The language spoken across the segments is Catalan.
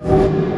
you.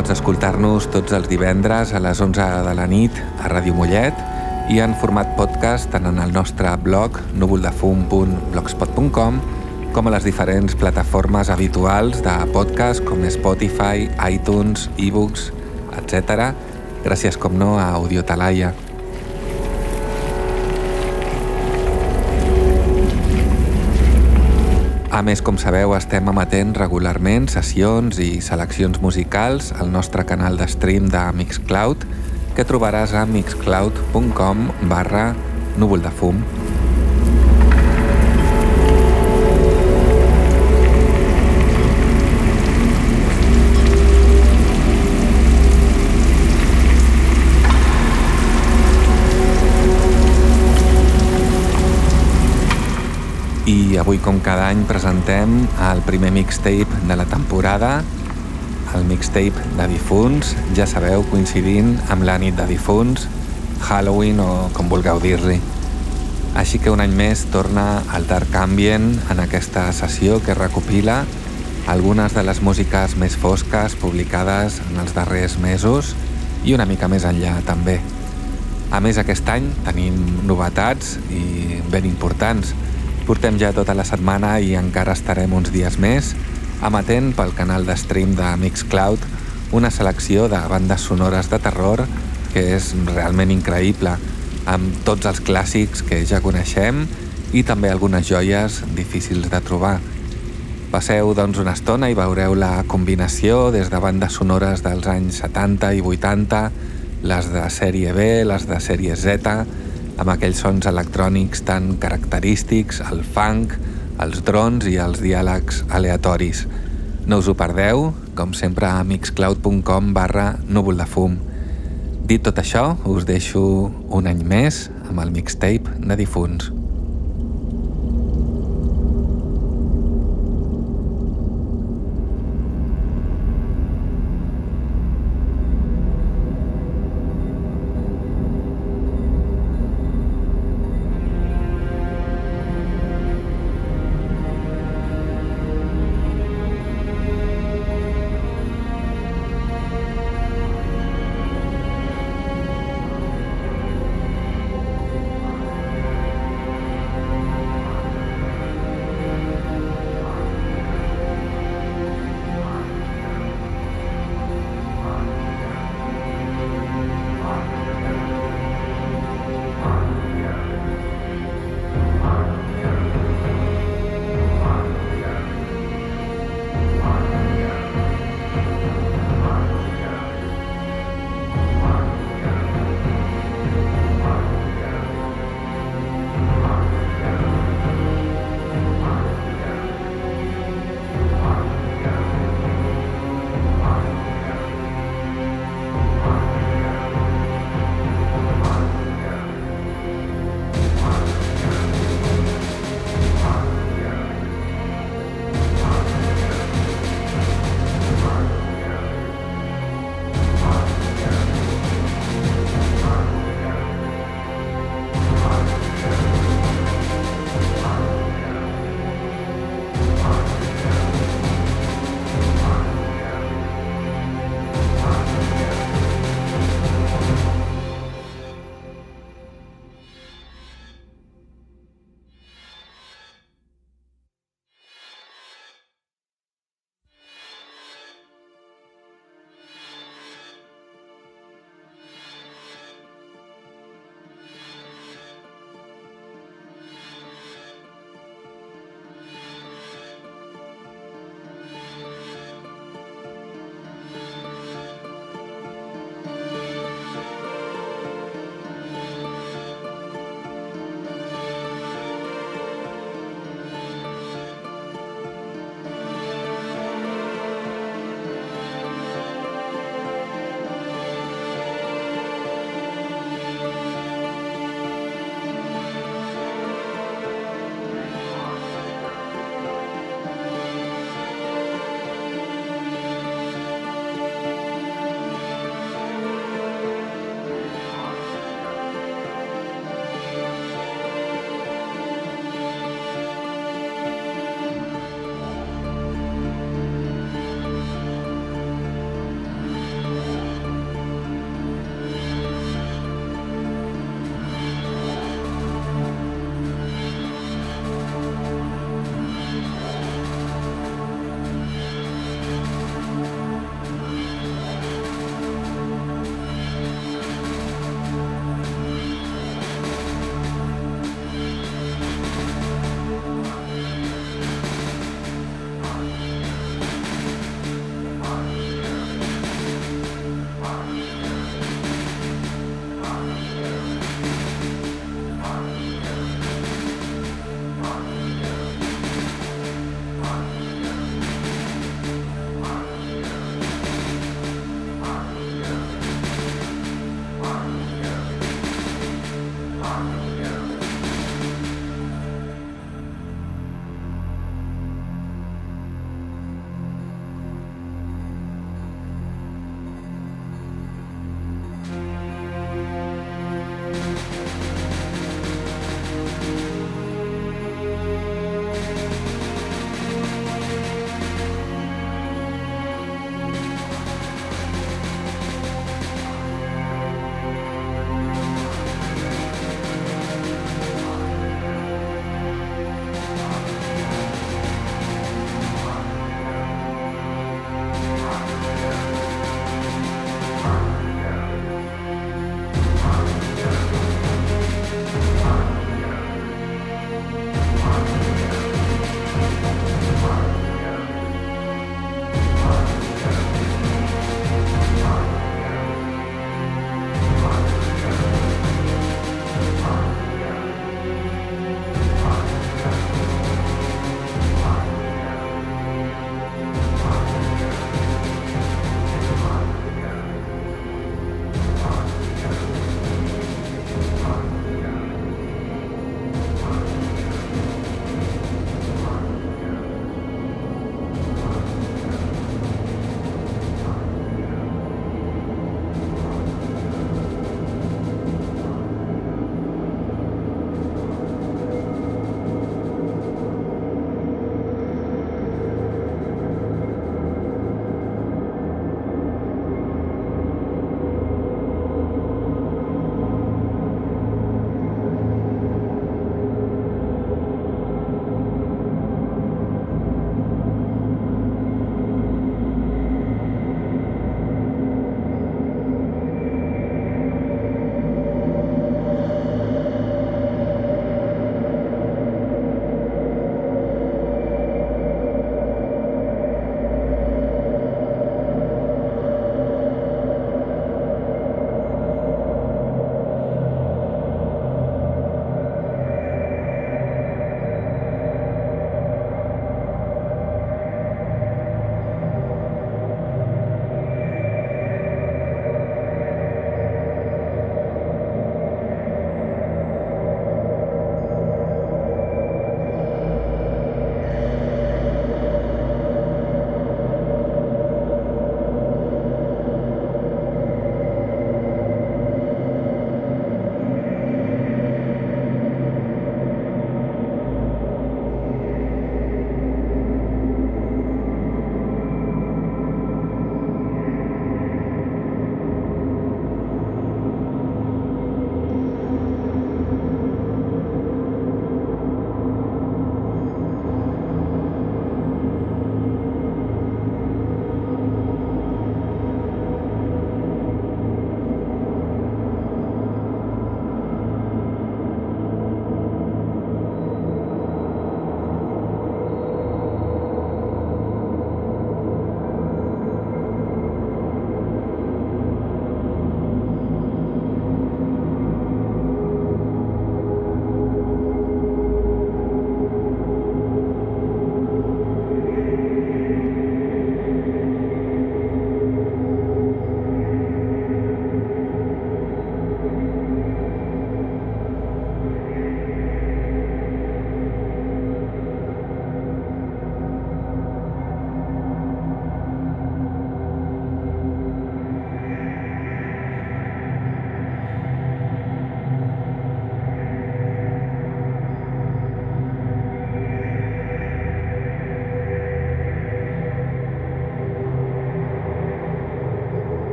Pots escoltar-nos tots els divendres a les 11 de la nit a Ràdio Mollet i en format podcast tant en el nostre blog núvoldefum.blogspot.com com a les diferents plataformes habituals de podcast com Spotify, iTunes, ebooks, etc. Gràcies, com no, a Audiotalaia. A més, com sabeu, estem emetent regularment sessions i seleccions musicals al nostre canal de stream de Mixcloud, que trobaràs a mixcloud.com barra núvol de fum. Avui, com cada any, presentem el primer mixtape de la temporada, el mixtape de difunts, ja sabeu, coincidint amb la nit de difunts, Halloween o com vulgueu dir-li. Així que un any més torna el Dark Ambient en aquesta sessió que recopila algunes de les músiques més fosques publicades en els darrers mesos i una mica més enllà també. A més, aquest any tenim novetats i ben importants, Portem ja tota la setmana i encara estarem uns dies més emetent pel canal de stream de Mixcloud una selecció de bandes sonores de terror que és realment increïble, amb tots els clàssics que ja coneixem i també algunes joies difícils de trobar. Passeu doncs una estona i veureu la combinació des de bandes sonores dels anys 70 i 80, les de sèrie B, les de sèrie Z, amb aquells sons electrònics tan característics, el funk, els drons i els diàlegs aleatoris. No us ho perdeu, com sempre a mixcloud.com barra núvol de fum. Dit tot això, us deixo un any més amb el mixtape de difunts.